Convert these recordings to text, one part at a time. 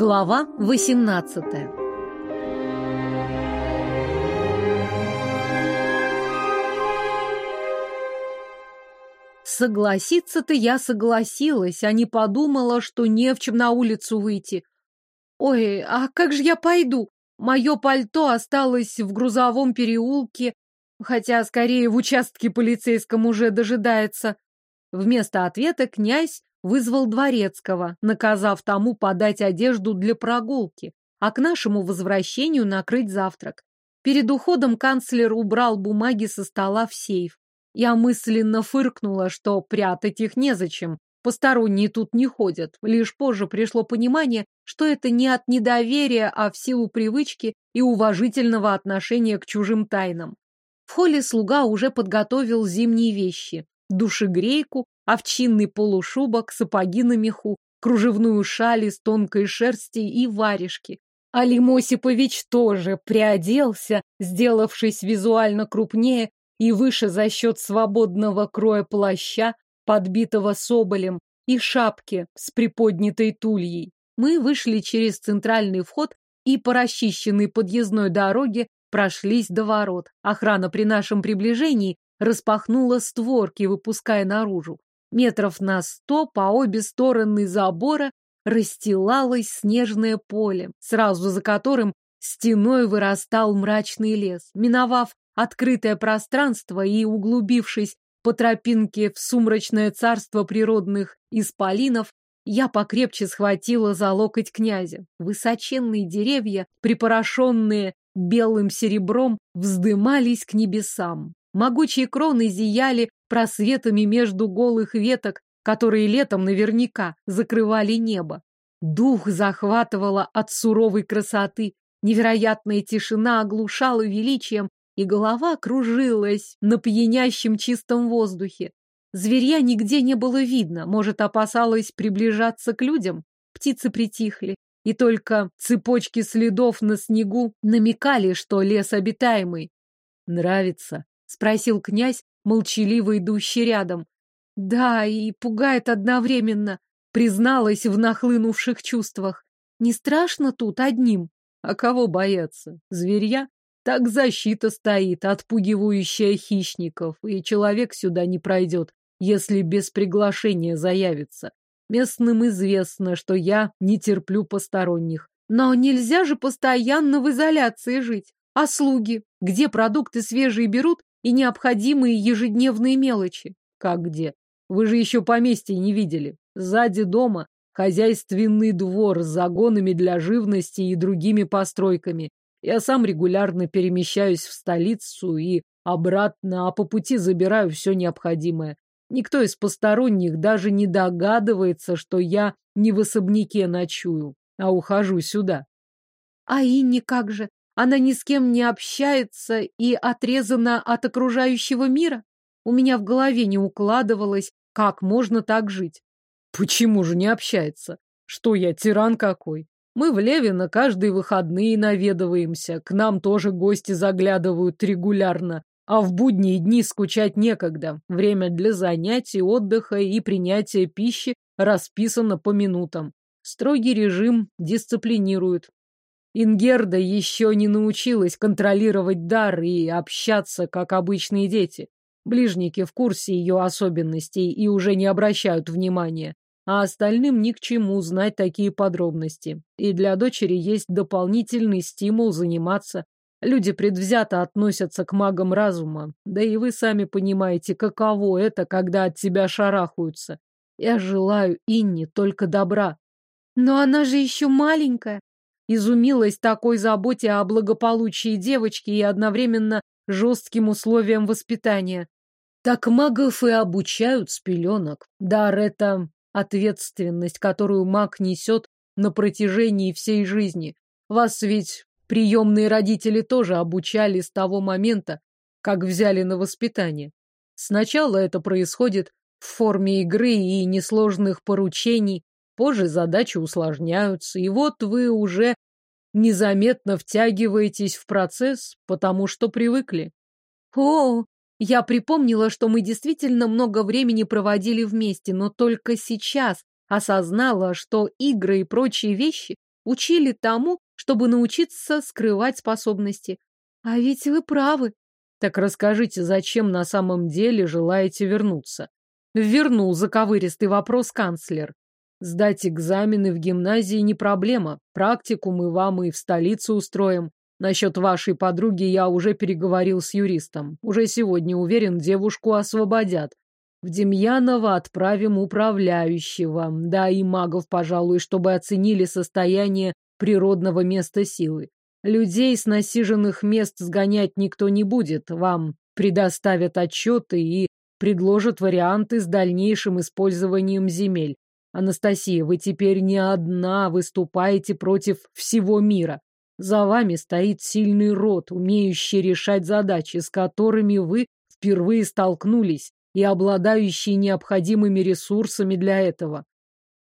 Глава 18 Согласиться-то я согласилась, а не подумала, что не в чем на улицу выйти. Ой, а как же я пойду? Мое пальто осталось в грузовом переулке, хотя скорее в участке полицейском уже дожидается. Вместо ответа князь вызвал дворецкого, наказав тому подать одежду для прогулки, а к нашему возвращению накрыть завтрак. Перед уходом канцлер убрал бумаги со стола в сейф. Я мысленно фыркнула, что прятать их незачем. Посторонние тут не ходят. Лишь позже пришло понимание, что это не от недоверия, а в силу привычки и уважительного отношения к чужим тайнам. В холле слуга уже подготовил зимние вещи. Душегрейку, овчинный полушубок, сапоги на меху, кружевную шаль из тонкой шерсти и варежки. Алим Осипович тоже приоделся, сделавшись визуально крупнее и выше за счет свободного кроя плаща, подбитого соболем, и шапки с приподнятой тульей. Мы вышли через центральный вход и по расчищенной подъездной дороге прошлись до ворот. Охрана при нашем приближении распахнула створки, выпуская наружу. Метров на сто по обе стороны забора расстилалось снежное поле, сразу за которым стеной вырастал мрачный лес. Миновав открытое пространство и углубившись по тропинке в сумрачное царство природных исполинов, я покрепче схватила за локоть князя. Высоченные деревья, припорошенные белым серебром, вздымались к небесам. Могучие кроны зияли просветами между голых веток, которые летом наверняка закрывали небо. Дух захватывало от суровой красоты, невероятная тишина оглушала величием, и голова кружилась на пьянящем чистом воздухе. Зверья нигде не было видно, может, опасалась приближаться к людям. Птицы притихли, и только цепочки следов на снегу намекали, что лес обитаемый. Нравится, Спросил князь, молчаливо идущий рядом. Да, и пугает одновременно, призналась в нахлынувших чувствах. Не страшно тут одним? А кого бояться? Зверья? Так защита стоит, отпугивающая хищников, и человек сюда не пройдет, если без приглашения заявится. Местным известно, что я не терплю посторонних. Но нельзя же постоянно в изоляции жить. А слуги? Где продукты свежие берут, и необходимые ежедневные мелочи. Как где? Вы же еще поместье не видели. Сзади дома хозяйственный двор с загонами для живности и другими постройками. Я сам регулярно перемещаюсь в столицу и обратно, а по пути забираю все необходимое. Никто из посторонних даже не догадывается, что я не в особняке ночую, а ухожу сюда. А Инне как же? Она ни с кем не общается и отрезана от окружающего мира? У меня в голове не укладывалось, как можно так жить. Почему же не общается? Что я, тиран какой? Мы в Левино каждые выходные наведываемся, к нам тоже гости заглядывают регулярно, а в будние дни скучать некогда. Время для занятий, отдыха и принятия пищи расписано по минутам. Строгий режим дисциплинирует. Ингерда еще не научилась контролировать дар и общаться, как обычные дети. Ближники в курсе ее особенностей и уже не обращают внимания, а остальным ни к чему знать такие подробности. И для дочери есть дополнительный стимул заниматься. Люди предвзято относятся к магам разума, да и вы сами понимаете, каково это, когда от тебя шарахаются. Я желаю Инне только добра. Но она же еще маленькая, изумилась такой заботе о благополучии девочки и одновременно жестким условиям воспитания. Так магов и обучают с пеленок. Дар — это ответственность, которую маг несет на протяжении всей жизни. Вас ведь приемные родители тоже обучали с того момента, как взяли на воспитание. Сначала это происходит в форме игры и несложных поручений, Позже задачи усложняются, и вот вы уже незаметно втягиваетесь в процесс, потому что привыкли. О, я припомнила, что мы действительно много времени проводили вместе, но только сейчас осознала, что игры и прочие вещи учили тому, чтобы научиться скрывать способности. А ведь вы правы. Так расскажите, зачем на самом деле желаете вернуться? Вернул заковыристый вопрос канцлер. Сдать экзамены в гимназии не проблема. Практику мы вам и в столице устроим. Насчет вашей подруги я уже переговорил с юристом. Уже сегодня, уверен, девушку освободят. В Демьяново отправим управляющего, да и магов, пожалуй, чтобы оценили состояние природного места силы. Людей с насиженных мест сгонять никто не будет. Вам предоставят отчеты и предложат варианты с дальнейшим использованием земель. Анастасия, вы теперь не одна выступаете против всего мира. За вами стоит сильный род, умеющий решать задачи, с которыми вы впервые столкнулись и обладающий необходимыми ресурсами для этого.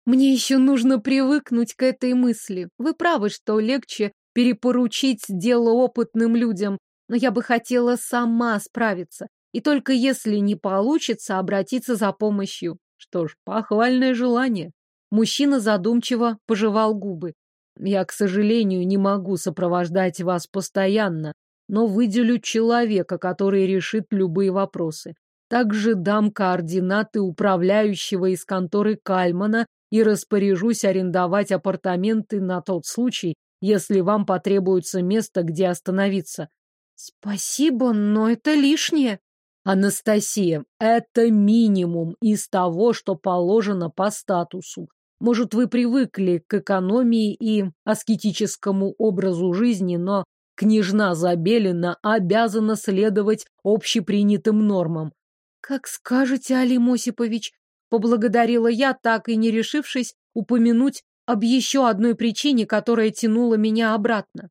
Мне еще нужно привыкнуть к этой мысли. Вы правы, что легче перепоручить дело опытным людям, но я бы хотела сама справиться. И только если не получится, обратиться за помощью. Что ж, похвальное желание. Мужчина задумчиво пожевал губы. Я, к сожалению, не могу сопровождать вас постоянно, но выделю человека, который решит любые вопросы. Также дам координаты управляющего из конторы Кальмана и распоряжусь арендовать апартаменты на тот случай, если вам потребуется место, где остановиться. Спасибо, но это лишнее. Анастасия, это минимум из того, что положено по статусу. Может, вы привыкли к экономии и аскетическому образу жизни, но княжна Забелина обязана следовать общепринятым нормам. Как скажете, Алим Осипович, поблагодарила я, так и не решившись упомянуть об еще одной причине, которая тянула меня обратно.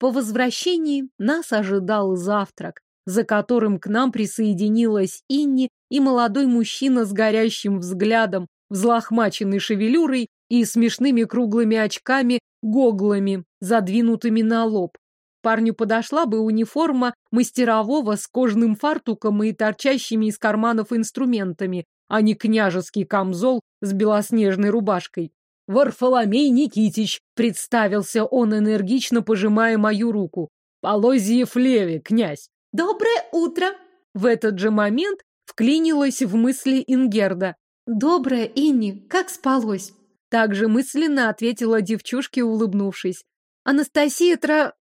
По возвращении нас ожидал завтрак, за которым к нам присоединилась Инни и молодой мужчина с горящим взглядом, взлохмаченной шевелюрой и смешными круглыми очками-гоглами, задвинутыми на лоб. Парню подошла бы униформа мастерового с кожным фартуком и торчащими из карманов инструментами, а не княжеский камзол с белоснежной рубашкой. «Варфоломей Никитич!» — представился он, энергично пожимая мою руку. «Полозьев Леви, князь!» «Доброе утро!» В этот же момент вклинилась в мысли Ингерда. «Доброе, Инни, как спалось?» Также мысленно ответила девчушке, улыбнувшись. Анастасия Тра...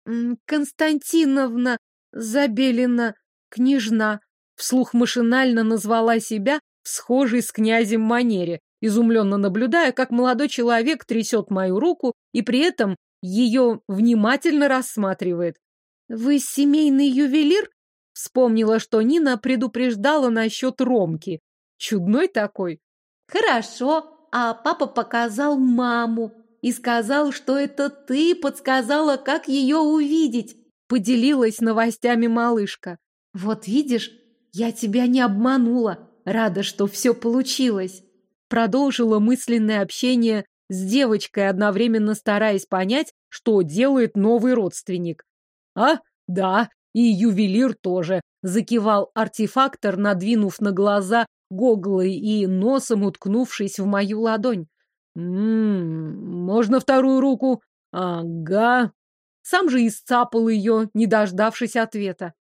Константиновна Забелина, княжна, вслух машинально назвала себя в схожей с князем манере, изумленно наблюдая, как молодой человек трясет мою руку и при этом ее внимательно рассматривает. «Вы семейный ювелир?» Вспомнила, что Нина предупреждала насчет Ромки. Чудной такой. «Хорошо, а папа показал маму и сказал, что это ты подсказала, как ее увидеть», поделилась новостями малышка. «Вот видишь, я тебя не обманула. Рада, что все получилось» продолжила мысленное общение с девочкой, одновременно стараясь понять, что делает новый родственник. «А, да, и ювелир тоже», — закивал артефактор, надвинув на глаза гоглы и носом уткнувшись в мою ладонь. «М-м, можно вторую руку?» «Ага». Сам же исцапал ее, не дождавшись ответа.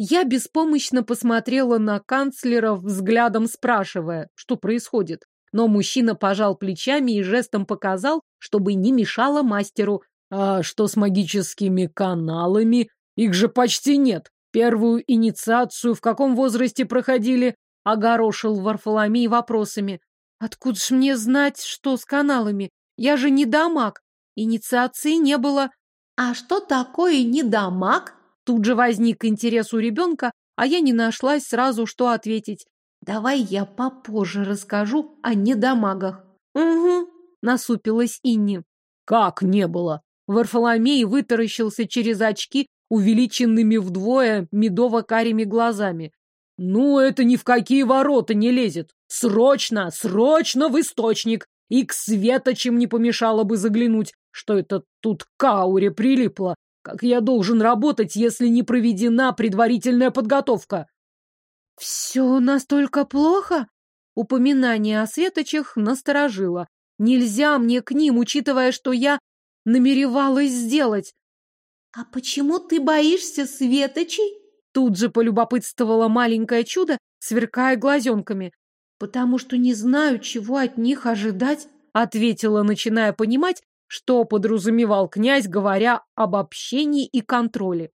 Я беспомощно посмотрела на канцлера, взглядом спрашивая, что происходит. Но мужчина пожал плечами и жестом показал, чтобы не мешало мастеру. А что с магическими каналами? Их же почти нет. Первую инициацию в каком возрасте проходили? Огорошил Варфоломей вопросами. Откуда ж мне знать, что с каналами? Я же не дамаг. Инициации не было. А что такое не дамаг? Тут же возник интерес у ребенка, а я не нашлась сразу, что ответить. Давай я попозже расскажу о недомагах. Угу, насупилась Инни. Как не было? Варфоломей вытаращился через очки, увеличенными вдвое медово-карими глазами. Ну, это ни в какие ворота не лезет. Срочно, срочно в источник. И к светочам не помешало бы заглянуть, что это тут к прилипло. Как я должен работать, если не проведена предварительная подготовка? «Все настолько плохо?» Упоминание о светочах насторожило. «Нельзя мне к ним, учитывая, что я намеревалась сделать. «А почему ты боишься светочей?» Тут же полюбопытствовала маленькое чудо, сверкая глазенками. «Потому что не знаю, чего от них ожидать», ответила, начиная понимать, что подразумевал князь, говоря об общении и контроле.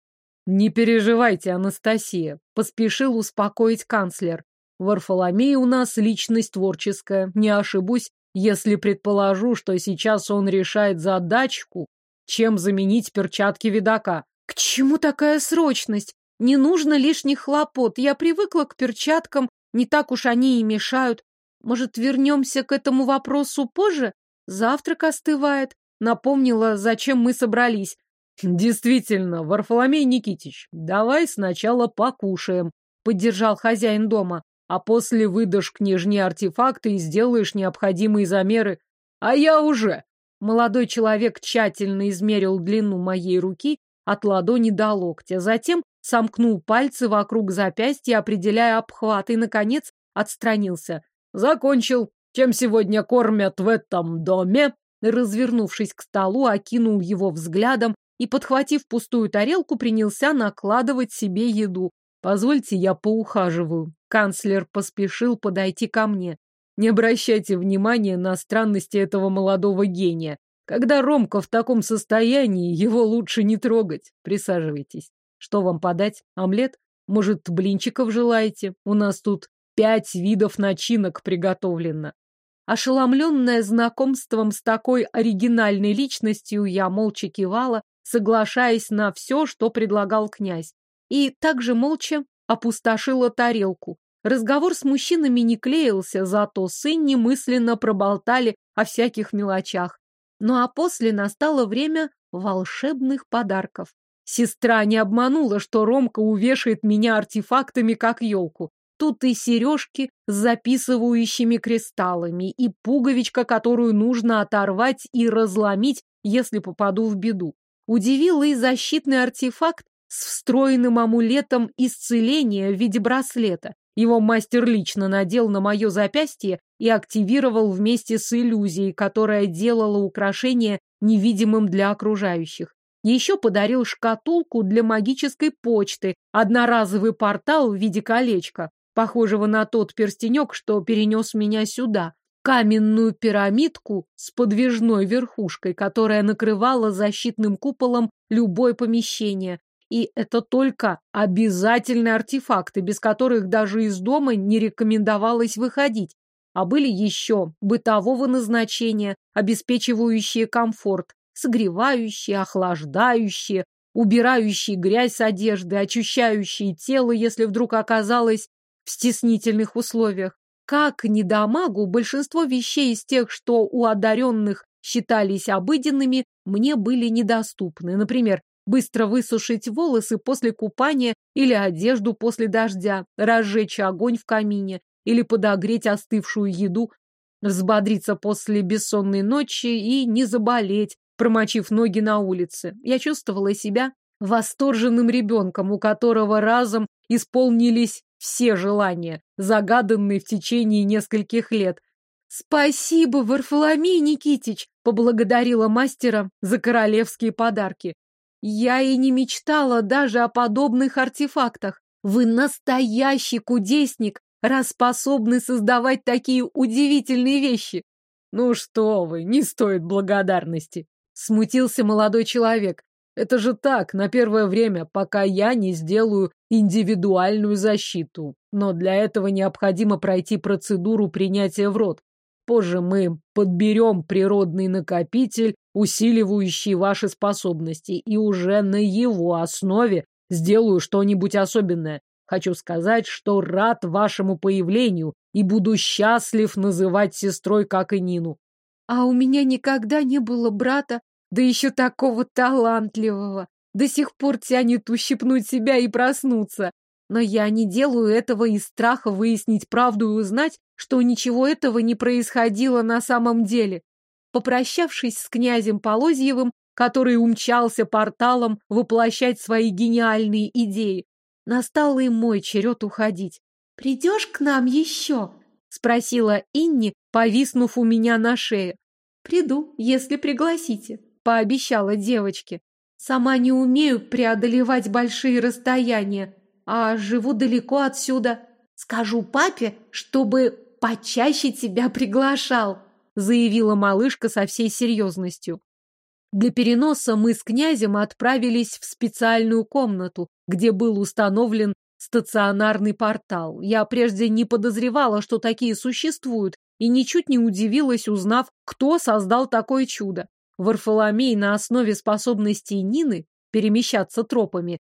«Не переживайте, Анастасия», — поспешил успокоить канцлер. «Варфоломей у нас личность творческая. Не ошибусь, если предположу, что сейчас он решает задачку, чем заменить перчатки видака». «К чему такая срочность? Не нужно лишних хлопот. Я привыкла к перчаткам, не так уж они и мешают. Может, вернемся к этому вопросу позже? Завтрак остывает. Напомнила, зачем мы собрались. Действительно, Варфоломей Никитич, давай сначала покушаем, поддержал хозяин дома, а после выдашь княжне артефакты и сделаешь необходимые замеры. А я уже. Молодой человек тщательно измерил длину моей руки от ладони до локтя, затем сомкнул пальцы вокруг запястья, определяя обхват, и, наконец, отстранился. Закончил. Чем сегодня кормят в этом доме? Развернувшись к столу, окинул его взглядом и, подхватив пустую тарелку, принялся накладывать себе еду. «Позвольте, я поухаживаю». Канцлер поспешил подойти ко мне. Не обращайте внимания на странности этого молодого гения. Когда Ромка в таком состоянии, его лучше не трогать. Присаживайтесь. Что вам подать? Омлет? Может, блинчиков желаете? У нас тут пять видов начинок приготовлено. Ошеломленная знакомством с такой оригинальной личностью, я молча кивала, соглашаясь на все, что предлагал князь. И также молча опустошила тарелку. Разговор с мужчинами не клеился, зато сын немысленно проболтали о всяких мелочах. Ну а после настало время волшебных подарков. Сестра не обманула, что Ромка увешает меня артефактами, как елку. Тут и сережки с записывающими кристаллами, и пуговичка, которую нужно оторвать и разломить, если попаду в беду. Удивил и защитный артефакт с встроенным амулетом исцеления в виде браслета. Его мастер лично надел на мое запястье и активировал вместе с иллюзией, которая делала украшение невидимым для окружающих. Еще подарил шкатулку для магической почты, одноразовый портал в виде колечка, похожего на тот перстенек, что перенес меня сюда, каменную пирамидку с подвижной верхушкой, которая накрывала защитным куполом любое помещение. И это только обязательные артефакты, без которых даже из дома не рекомендовалось выходить. А были еще бытового назначения, обеспечивающие комфорт, согревающие, охлаждающие, убирающие грязь с одежды, очищающие тело, если вдруг оказалось в стеснительных условиях. Как недомагу, большинство вещей из тех, что у одаренных считались обыденными, мне были недоступны. Например, быстро высушить волосы после купания или одежду после дождя, разжечь огонь в камине или подогреть остывшую еду, взбодриться после бессонной ночи и не заболеть, промочив ноги на улице. Я чувствовала себя восторженным ребенком, у которого разом исполнились все желания, загаданные в течение нескольких лет. «Спасибо, Варфоломей Никитич!» — поблагодарила мастера за королевские подарки. «Я и не мечтала даже о подобных артефактах. Вы настоящий кудесник, раз способны создавать такие удивительные вещи!» «Ну что вы, не стоит благодарности!» — смутился молодой человек. Это же так, на первое время, пока я не сделаю индивидуальную защиту. Но для этого необходимо пройти процедуру принятия в рот. Позже мы подберем природный накопитель, усиливающий ваши способности, и уже на его основе сделаю что-нибудь особенное. Хочу сказать, что рад вашему появлению и буду счастлив называть сестрой, как и Нину. А у меня никогда не было брата, да еще такого талантливого. До сих пор тянет ущипнуть себя и проснуться. Но я не делаю этого из страха выяснить правду и узнать, что ничего этого не происходило на самом деле. Попрощавшись с князем Полозьевым, который умчался порталом воплощать свои гениальные идеи, настал и мой черед уходить. «Придешь к нам еще?» — спросила Инни, повиснув у меня на шее. «Приду, если пригласите», пообещала девочке. Сама не умею преодолевать большие расстояния, а живу далеко отсюда. Скажу папе, чтобы почаще тебя приглашал, заявила малышка со всей серьезностью. Для переноса мы с князем отправились в специальную комнату, где был установлен стационарный портал. Я прежде не подозревала, что такие существуют, и ничуть не удивилась, узнав, кто создал такое чудо. Варфоломей на основе способностей Нины перемещаться тропами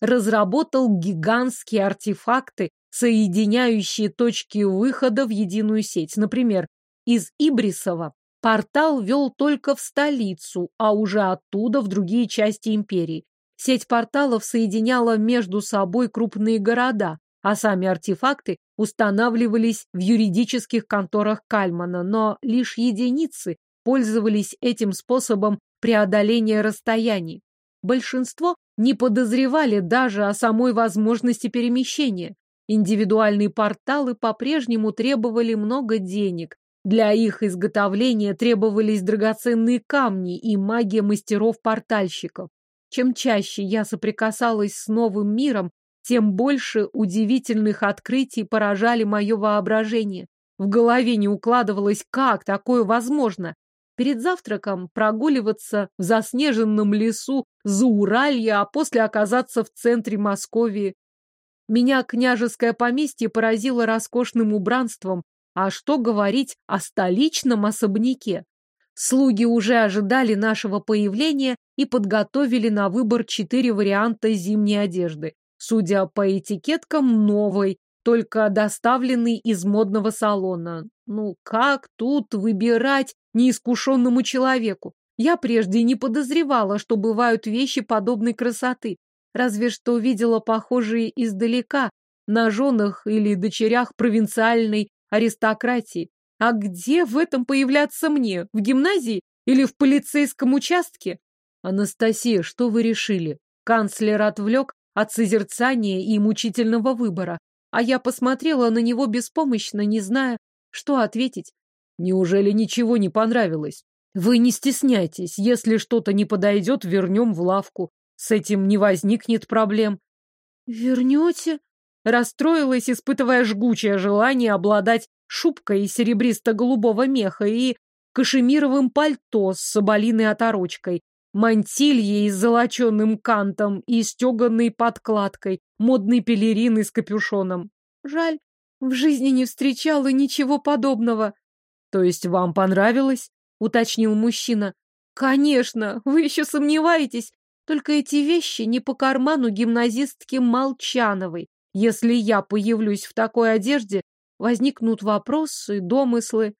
разработал гигантские артефакты, соединяющие точки выхода в единую сеть. Например, из Ибрисова портал вел только в столицу, а уже оттуда в другие части империи. Сеть порталов соединяла между собой крупные города, а сами артефакты устанавливались в юридических конторах Кальмана, но лишь единицы пользовались этим способом преодоления расстояний. Большинство не подозревали даже о самой возможности перемещения. Индивидуальные порталы по-прежнему требовали много денег. Для их изготовления требовались драгоценные камни и магия мастеров-портальщиков. Чем чаще я соприкасалась с новым миром, тем больше удивительных открытий поражали мое воображение. В голове не укладывалось, как такое возможно. Перед завтраком прогуливаться в заснеженном лесу за Уралье, а после оказаться в центре Московии. Меня княжеское поместье поразило роскошным убранством, а что говорить о столичном особняке? Слуги уже ожидали нашего появления и подготовили на выбор четыре варианта зимней одежды. Судя по этикеткам, новой, только доставленный из модного салона. Ну, как тут выбирать неискушенному человеку? Я прежде не подозревала, что бывают вещи подобной красоты. Разве что видела похожие издалека, на женах или дочерях провинциальной аристократии. А где в этом появляться мне? В гимназии или в полицейском участке? Анастасия, что вы решили? Канцлер отвлек от созерцания и мучительного выбора, а я посмотрела на него беспомощно, не зная, что ответить. Неужели ничего не понравилось? Вы не стесняйтесь, если что-то не подойдет, вернем в лавку. С этим не возникнет проблем. Вернете? Расстроилась, испытывая жгучее желание обладать шубкой серебристо-голубого меха и кашемировым пальто с соболиной оторочкой, мантильей с золоченым кантом и стеганой подкладкой, модной пелериной с капюшоном. Жаль, в жизни не встречала ничего подобного. То есть вам понравилось? Уточнил мужчина. Конечно, вы еще сомневаетесь. Только эти вещи не по карману гимназистки Молчановой. Если я появлюсь в такой одежде, возникнут вопросы, домыслы.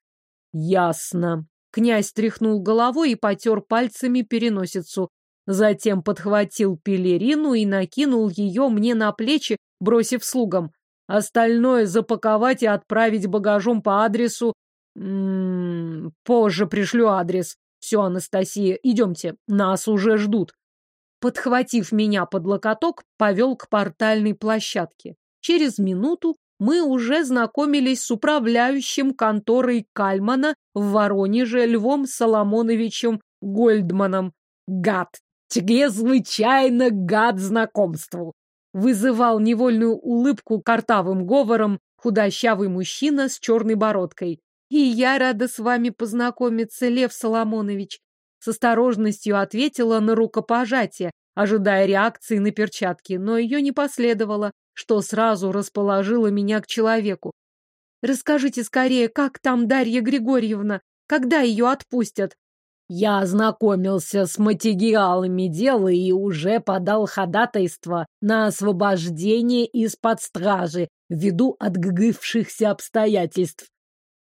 Ясно. Князь тряхнул головой и потер пальцами переносицу. Затем подхватил пелерину и накинул ее мне на плечи, бросив слугам. Остальное запаковать и отправить багажом по адресу... М м-м, -м, позже пришлю адрес. Все, Анастасия, идемте, нас уже ждут. Подхватив меня под локоток, повел к портальной площадке. Через минуту мы уже знакомились с управляющим конторой Кальмана в Воронеже Львом Соломоновичем Гольдманом. Гад! Чрезвычайно гад знакомству! Вызывал невольную улыбку картавым говором худощавый мужчина с черной бородкой. И я рада с вами познакомиться, Лев Соломонович. С осторожностью ответила на рукопожатие, ожидая реакции на перчатки, но ее не последовало что сразу расположило меня к человеку. Расскажите скорее, как там Дарья Григорьевна? Когда ее отпустят? Я ознакомился с материалами дела и уже подал ходатайство на освобождение из-под стражи ввиду отгывшихся обстоятельств.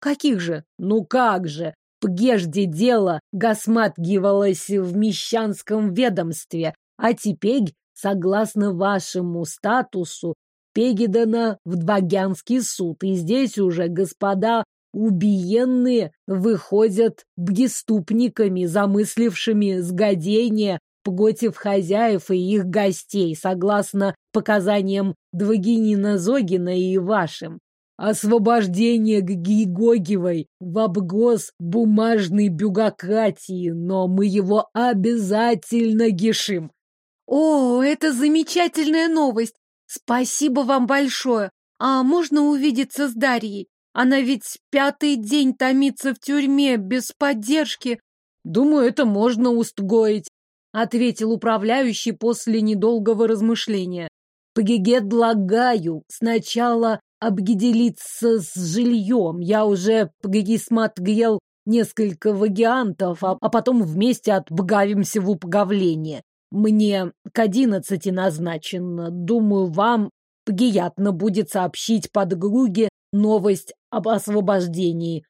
Каких же? Ну как же? Прежде дело госматгивалось в мещанском ведомстве, а теперь, согласно вашему статусу, передано в Двагянский суд, и здесь уже господа убиенные выходят преступниками, замыслившими сгодение против хозяев и их гостей, согласно показаниям Двагинина Зогина и вашим. Освобождение Гигогевой в обгоз бумажной бюрократии, но мы его обязательно гишим. О, это замечательная новость! Спасибо вам большое! А можно увидеться с Дарьей? Она ведь пятый день томится в тюрьме без поддержки. Думаю, это можно устгоить, ответил управляющий после недолгого размышления. Пгегедлагаю сначала обгиделиться с жильем. Я уже пгегисматгел несколько вариантов, а, а потом вместе отбгавимся в упговление. Мне к одиннадцати назначено. Думаю, вам приятно будет сообщить подруге новость об освобождении.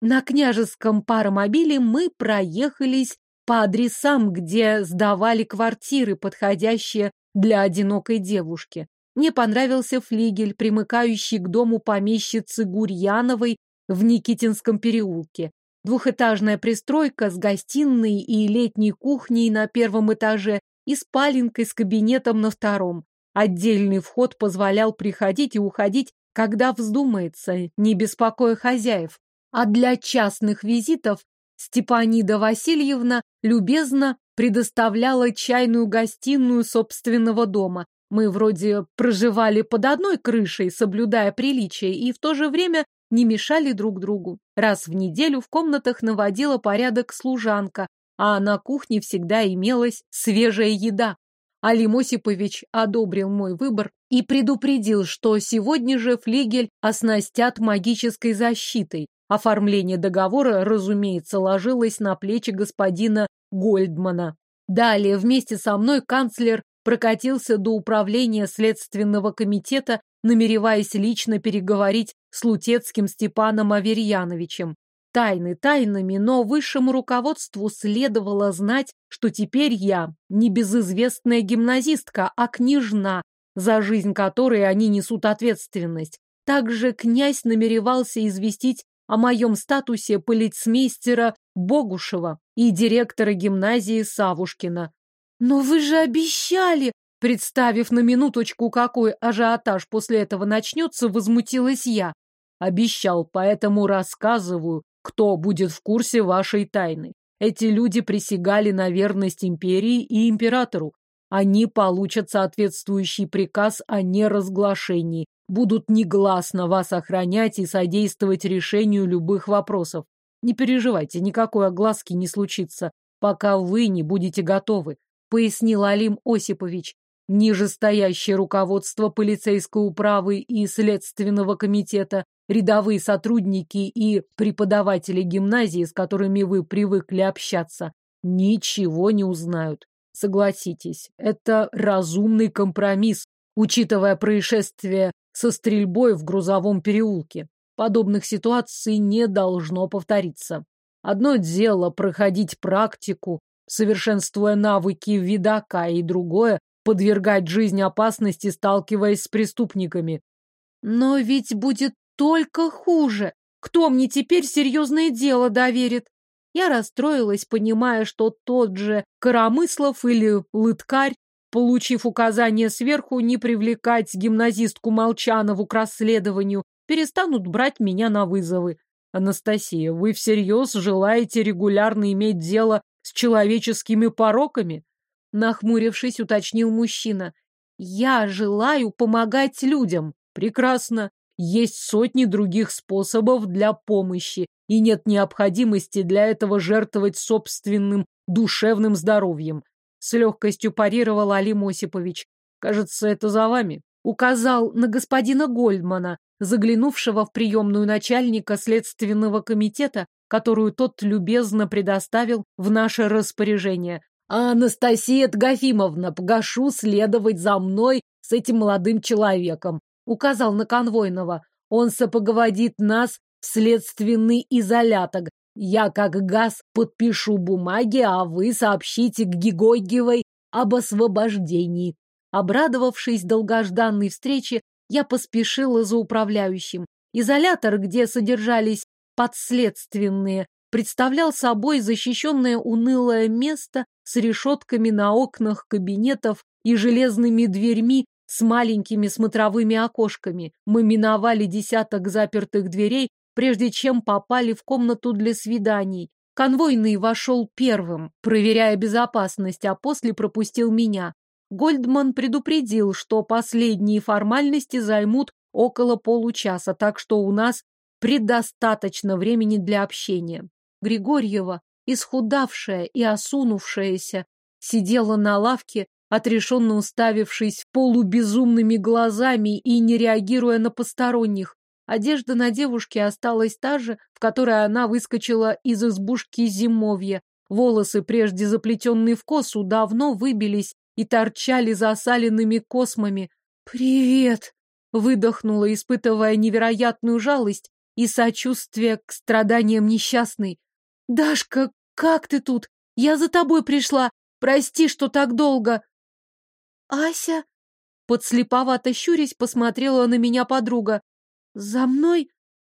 На княжеском паромобиле мы проехались по адресам, где сдавали квартиры, подходящие для одинокой девушки. Мне понравился флигель, примыкающий к дому помещицы Гурьяновой в Никитинском переулке. Двухэтажная пристройка с гостиной и летней кухней на первом этаже и спаленкой с кабинетом на втором. Отдельный вход позволял приходить и уходить, когда вздумается, не беспокоя хозяев. А для частных визитов Степанида Васильевна любезно предоставляла чайную гостиную собственного дома. Мы вроде проживали под одной крышей, соблюдая приличия, и в то же время не мешали друг другу. Раз в неделю в комнатах наводила порядок служанка, а на кухне всегда имелась свежая еда. Алим Осипович одобрил мой выбор и предупредил, что сегодня же флигель оснастят магической защитой. Оформление договора, разумеется, ложилось на плечи господина Гольдмана. Далее вместе со мной канцлер прокатился до управления Следственного комитета, намереваясь лично переговорить с Лутецким Степаном Аверьяновичем. Тайны тайнами, но высшему руководству следовало знать, что теперь я не безызвестная гимназистка, а княжна, за жизнь которой они несут ответственность. Также князь намеревался известить о моем статусе полицмейстера Богушева и директора гимназии Савушкина. «Но вы же обещали!» Представив на минуточку, какой ажиотаж после этого начнется, возмутилась я. Обещал, поэтому рассказываю, кто будет в курсе вашей тайны. Эти люди присягали на верность империи и императору. Они получат соответствующий приказ о неразглашении, будут негласно вас охранять и содействовать решению любых вопросов. Не переживайте, никакой огласки не случится, пока вы не будете готовы, пояснил Алим Осипович. Нижестоящее руководство полицейской управы и следственного комитета рядовые сотрудники и преподаватели гимназии, с которыми вы привыкли общаться, ничего не узнают. Согласитесь, это разумный компромисс, учитывая происшествие со стрельбой в грузовом переулке. Подобных ситуаций не должно повториться. Одно дело проходить практику, совершенствуя навыки видака, и другое — подвергать жизнь опасности, сталкиваясь с преступниками. Но ведь будет только хуже. Кто мне теперь серьезное дело доверит? Я расстроилась, понимая, что тот же Коромыслов или Лыткарь, получив указание сверху не привлекать гимназистку Молчанову к расследованию, перестанут брать меня на вызовы. Анастасия, вы всерьез желаете регулярно иметь дело с человеческими пороками? Нахмурившись, уточнил мужчина. Я желаю помогать людям. Прекрасно. Есть сотни других способов для помощи, и нет необходимости для этого жертвовать собственным душевным здоровьем. С легкостью парировал Алим Осипович. Кажется, это за вами. Указал на господина Гольдмана, заглянувшего в приемную начальника следственного комитета, которую тот любезно предоставил в наше распоряжение. А Анастасия Тгофимовна, погашу следовать за мной с этим молодым человеком указал на конвойного. Он сопоговодит нас в следственный изолятор. Я, как газ, подпишу бумаги, а вы сообщите к Гигойгевой об освобождении. Обрадовавшись долгожданной встрече, я поспешила за управляющим. Изолятор, где содержались подследственные, представлял собой защищенное унылое место с решетками на окнах кабинетов и железными дверьми с маленькими смотровыми окошками. Мы миновали десяток запертых дверей, прежде чем попали в комнату для свиданий. Конвойный вошел первым, проверяя безопасность, а после пропустил меня. Гольдман предупредил, что последние формальности займут около получаса, так что у нас предостаточно времени для общения. Григорьева, исхудавшая и осунувшаяся, сидела на лавке, отрешенно уставившись полубезумными глазами и не реагируя на посторонних. Одежда на девушке осталась та же, в которой она выскочила из избушки зимовья. Волосы, прежде заплетенные в косу, давно выбились и торчали засаленными космами. «Привет!» — выдохнула, испытывая невероятную жалость и сочувствие к страданиям несчастной. «Дашка, как ты тут? Я за тобой пришла. Прости, что так долго!» «Ася?» Подслеповато щурясь посмотрела на меня подруга. «За мной?»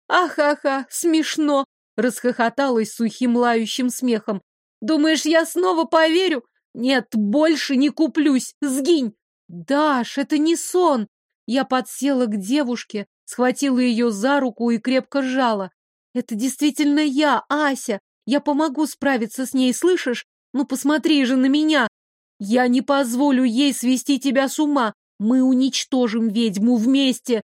«Ахаха, смешно!» Расхохоталась сухим лающим смехом. «Думаешь, я снова поверю? Нет, больше не куплюсь! Сгинь!» «Даш, это не сон!» Я подсела к девушке, схватила ее за руку и крепко сжала. «Это действительно я, Ася! Я помогу справиться с ней, слышишь? Ну посмотри же на меня! Я не позволю ей свести тебя с ума! Мы уничтожим ведьму вместе!»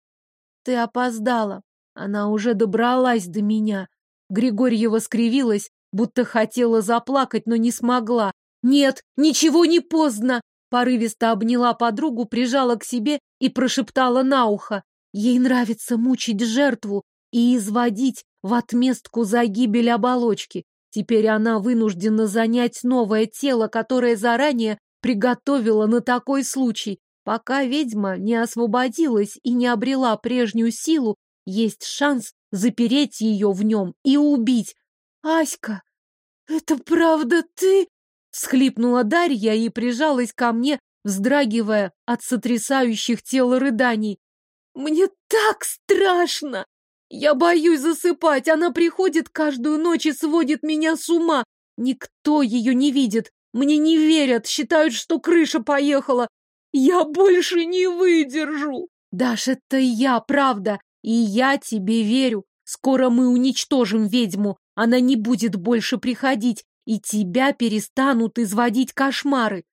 Ты опоздала. Она уже добралась до меня. Григорьева скривилась, будто хотела заплакать, но не смогла. «Нет, ничего не поздно!» Порывисто обняла подругу, прижала к себе и прошептала на ухо. Ей нравится мучить жертву и изводить в отместку за гибель оболочки. Теперь она вынуждена занять новое тело, которое заранее приготовила на такой случай. Пока ведьма не освободилась и не обрела прежнюю силу, есть шанс запереть ее в нем и убить. «Аська, это правда ты?» Схлипнула Дарья и прижалась ко мне, вздрагивая от сотрясающих тело рыданий. «Мне так страшно! Я боюсь засыпать, она приходит каждую ночь и сводит меня с ума. Никто ее не видит, мне не верят, считают, что крыша поехала. Я больше не выдержу. Даш, это я, правда, и я тебе верю. Скоро мы уничтожим ведьму. Она не будет больше приходить, и тебя перестанут изводить кошмары.